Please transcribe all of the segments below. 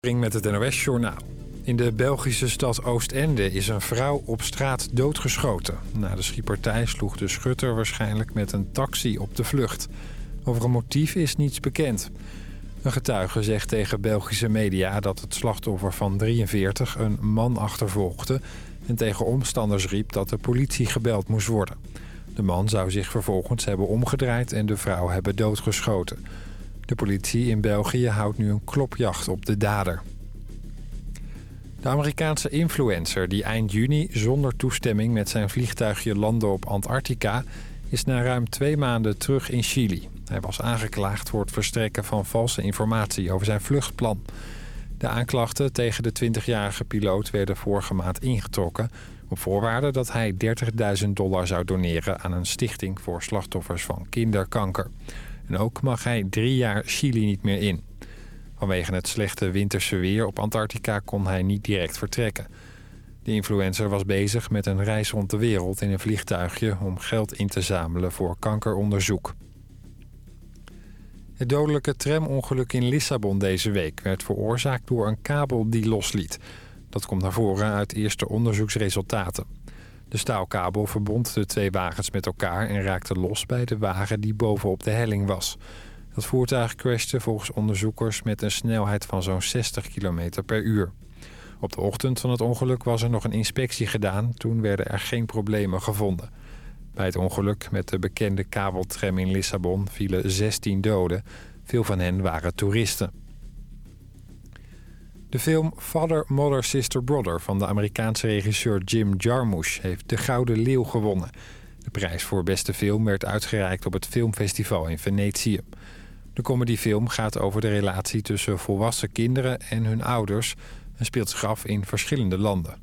met het NOS-journaal. In de Belgische stad Oostende is een vrouw op straat doodgeschoten. Na de schietpartij sloeg de schutter waarschijnlijk met een taxi op de vlucht. Over een motief is niets bekend. Een getuige zegt tegen Belgische media dat het slachtoffer van 43 een man achtervolgde... en tegen omstanders riep dat de politie gebeld moest worden. De man zou zich vervolgens hebben omgedraaid en de vrouw hebben doodgeschoten... De politie in België houdt nu een klopjacht op de dader. De Amerikaanse influencer die eind juni zonder toestemming met zijn vliegtuigje landde op Antarctica... is na ruim twee maanden terug in Chili. Hij was aangeklaagd voor het verstrekken van valse informatie over zijn vluchtplan. De aanklachten tegen de 20-jarige piloot werden vorige maand ingetrokken... op voorwaarde dat hij 30.000 dollar zou doneren aan een stichting voor slachtoffers van kinderkanker. En ook mag hij drie jaar Chili niet meer in. Vanwege het slechte winterse weer op Antarctica kon hij niet direct vertrekken. De influencer was bezig met een reis rond de wereld in een vliegtuigje... om geld in te zamelen voor kankeronderzoek. Het dodelijke tramongeluk in Lissabon deze week... werd veroorzaakt door een kabel die losliet. Dat komt naar voren uit eerste onderzoeksresultaten. De staalkabel verbond de twee wagens met elkaar en raakte los bij de wagen die bovenop de helling was. Dat voertuig crashte volgens onderzoekers met een snelheid van zo'n 60 km per uur. Op de ochtend van het ongeluk was er nog een inspectie gedaan. Toen werden er geen problemen gevonden. Bij het ongeluk met de bekende kabeltram in Lissabon vielen 16 doden. Veel van hen waren toeristen. De film Father, Mother, Sister, Brother van de Amerikaanse regisseur Jim Jarmusch heeft de Gouden Leeuw gewonnen. De prijs voor beste film werd uitgereikt op het filmfestival in Venetië. De comedyfilm gaat over de relatie tussen volwassen kinderen en hun ouders... en speelt zich af in verschillende landen.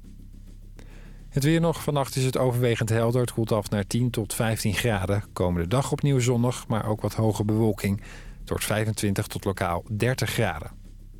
Het weer nog. Vannacht is het overwegend helder. Het koelt af naar 10 tot 15 graden. Komende dag opnieuw zonnig, maar ook wat hoge bewolking. Het wordt 25 tot lokaal 30 graden.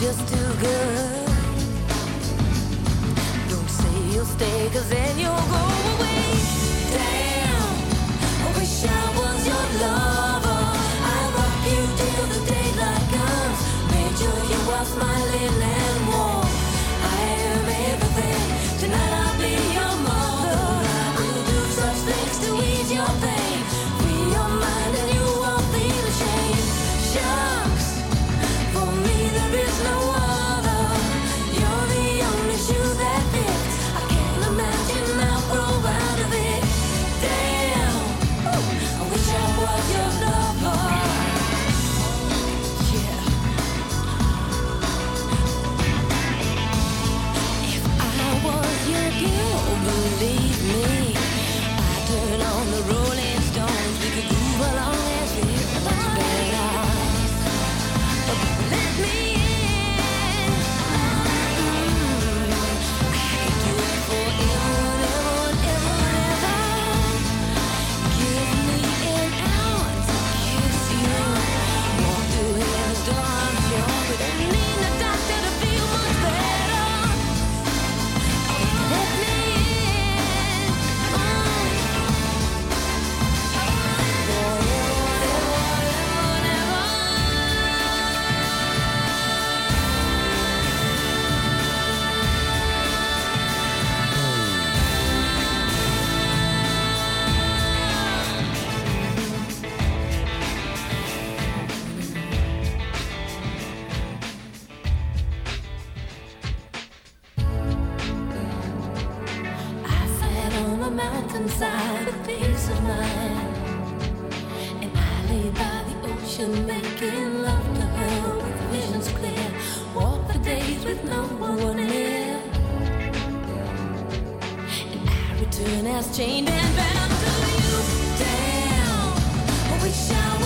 just too good. Don't say you'll stay, cause mountainside the peace of mind. And I lay by the ocean making love to her with visions clear. Walk the days with no one near. And I return as chained and bound to you. Damn, we shall.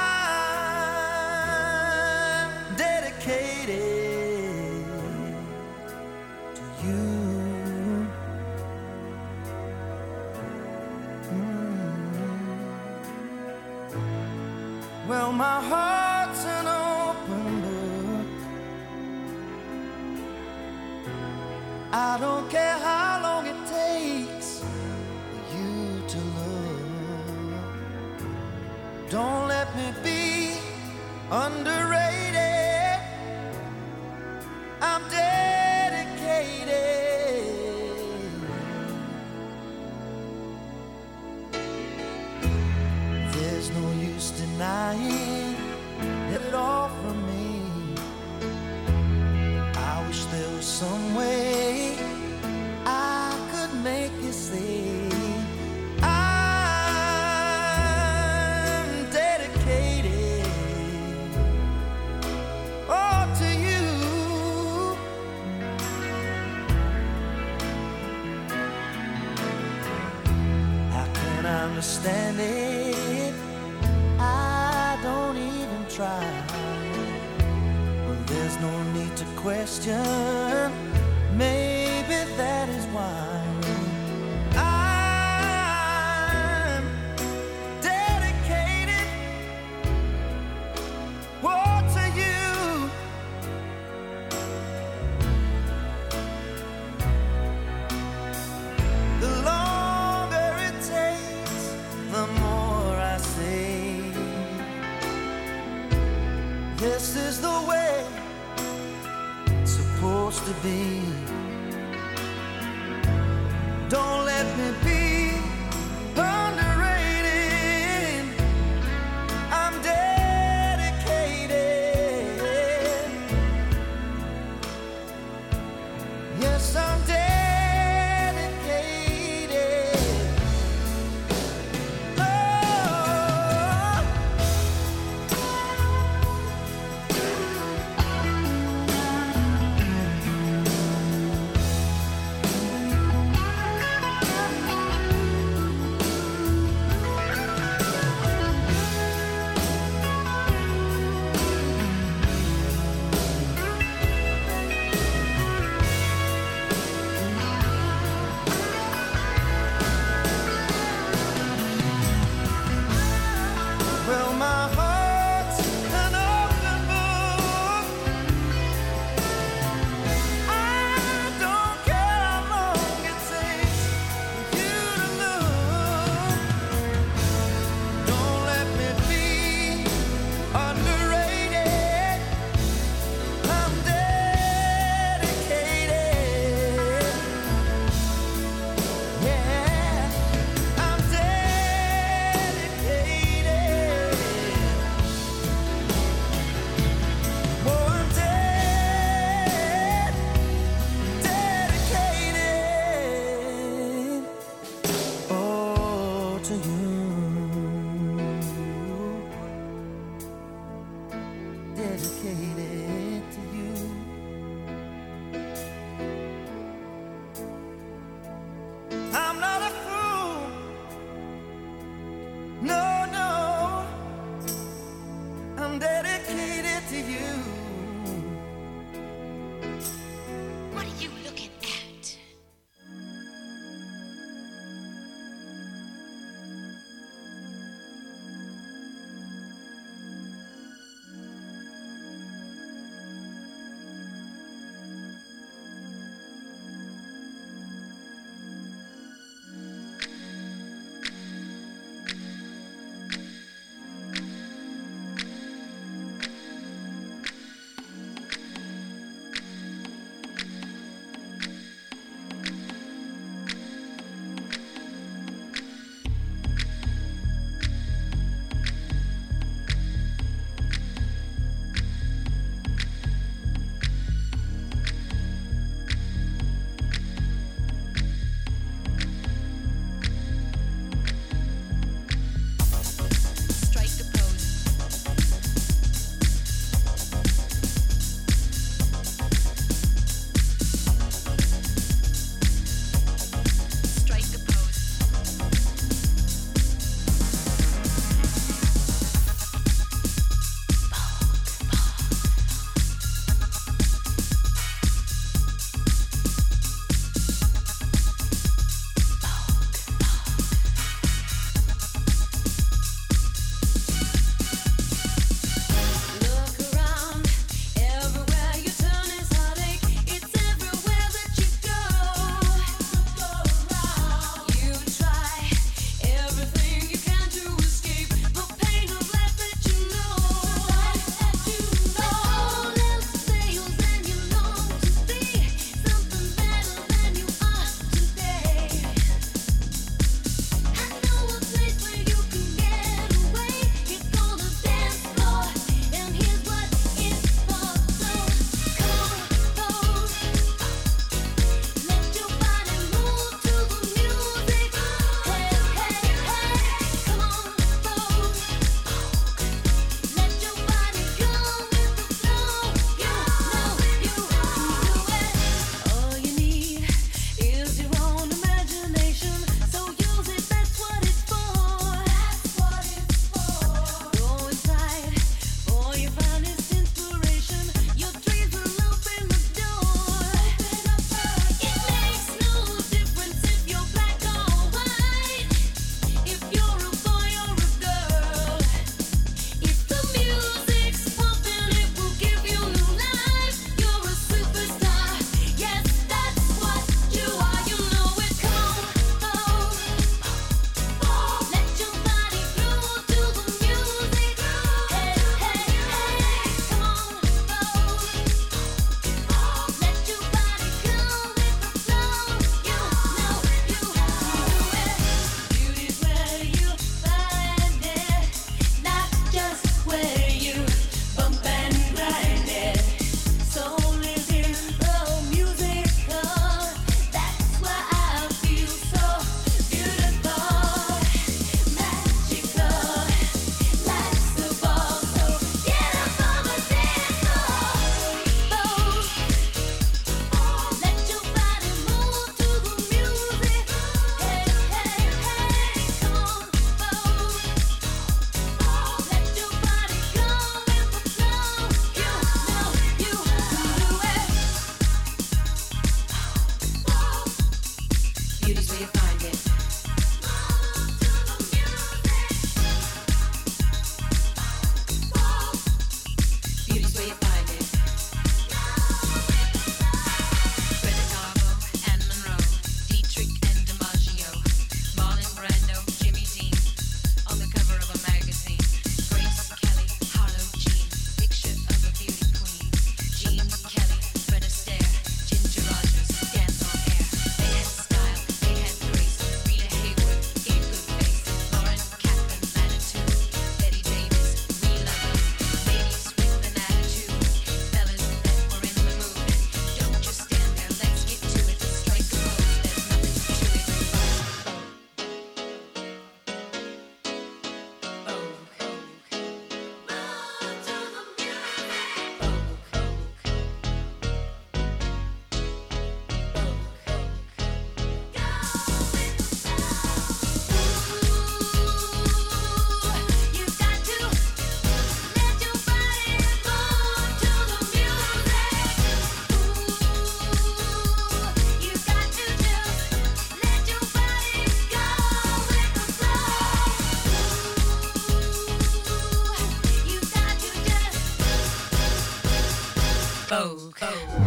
This is the way it's supposed to be. Don't let me be.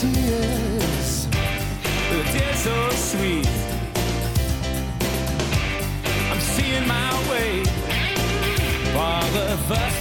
tears, the tears so sweet. I'm seeing my way for the first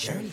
journey.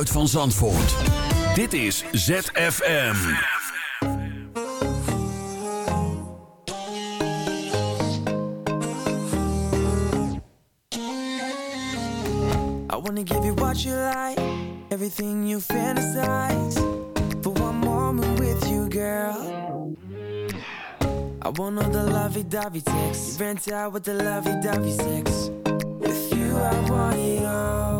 Geluid van Zandvoort. Dit is ZFM. I wanna give you what you like, everything you fantasize. For one moment with you, girl. I want all the lovey-dovey sex. You rent out with the lovey-dovey sex. With you, I want it all.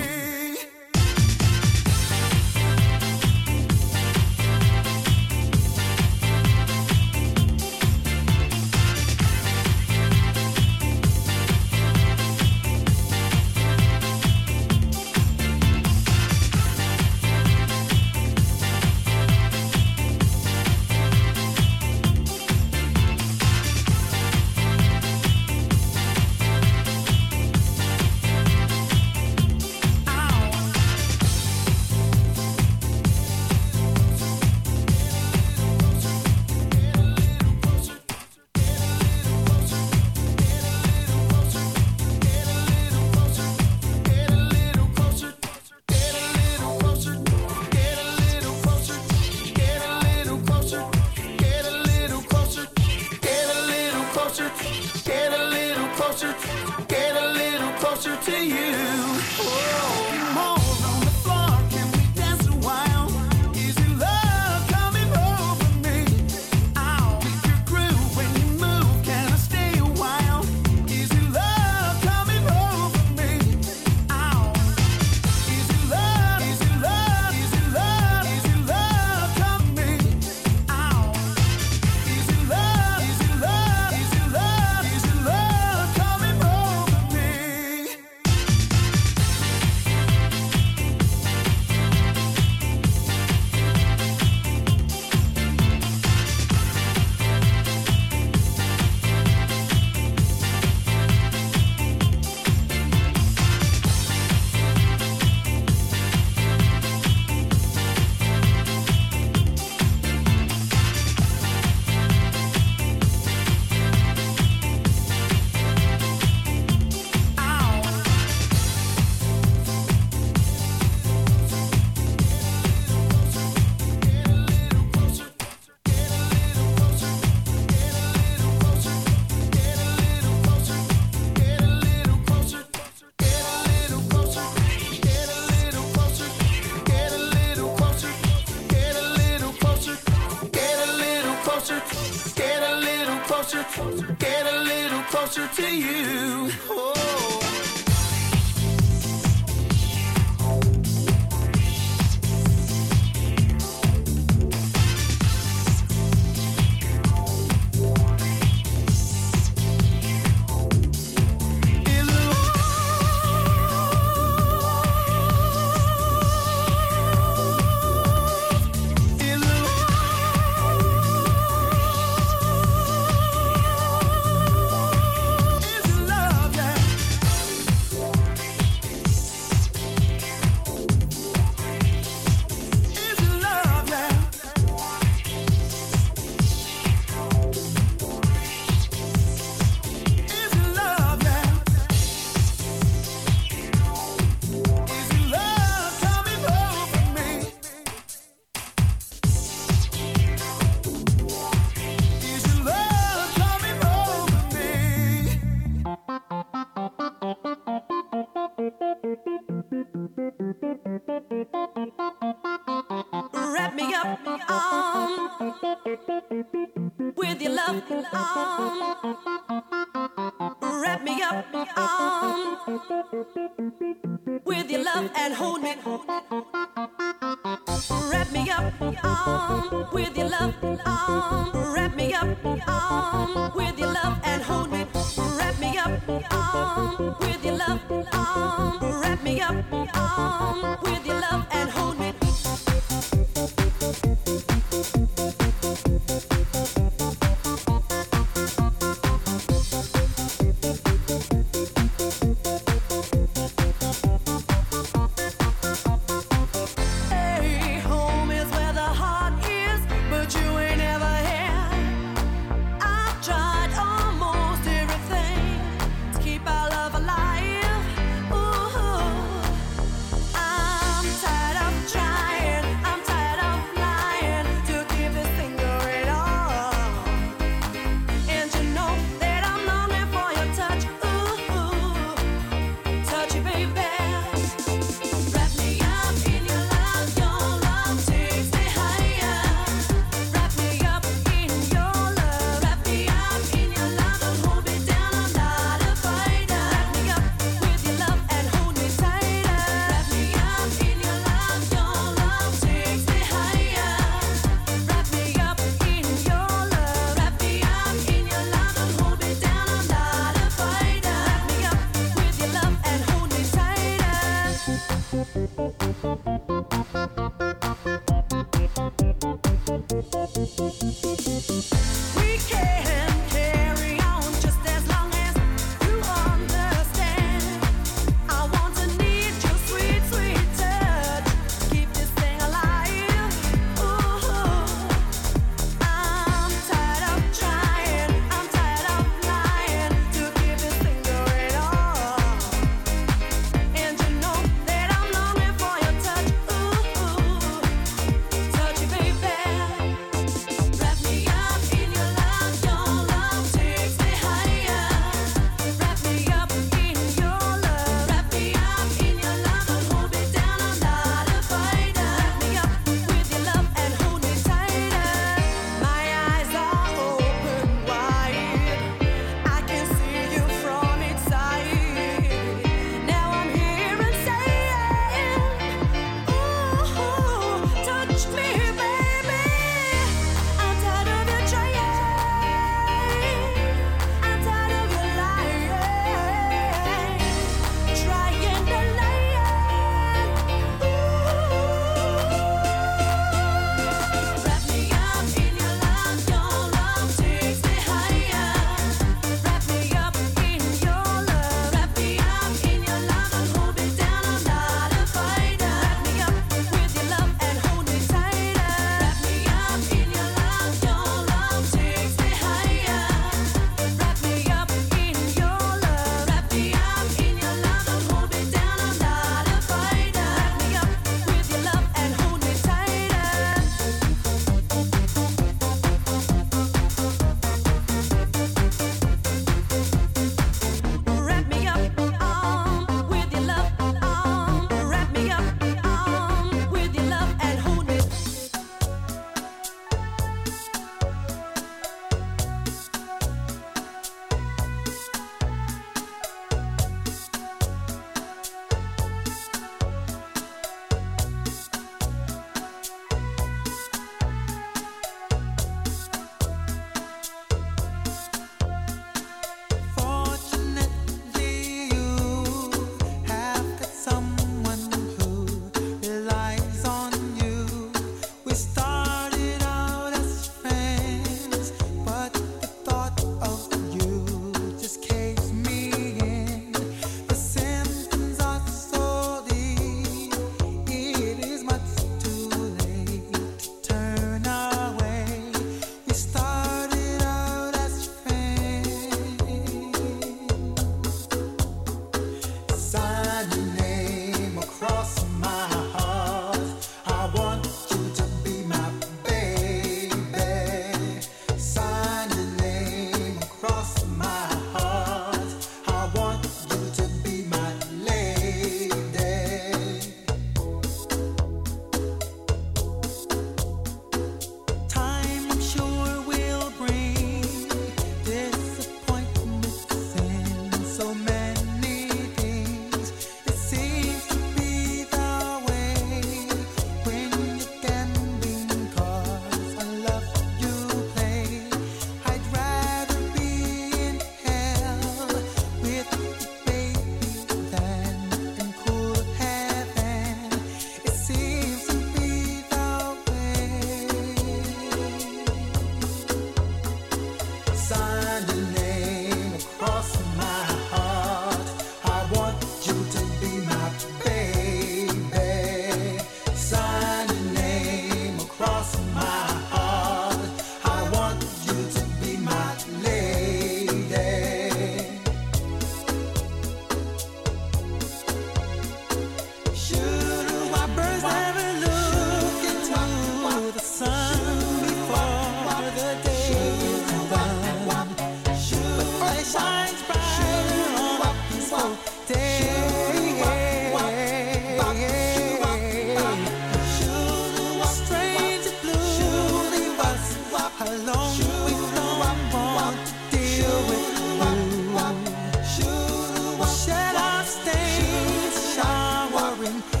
home.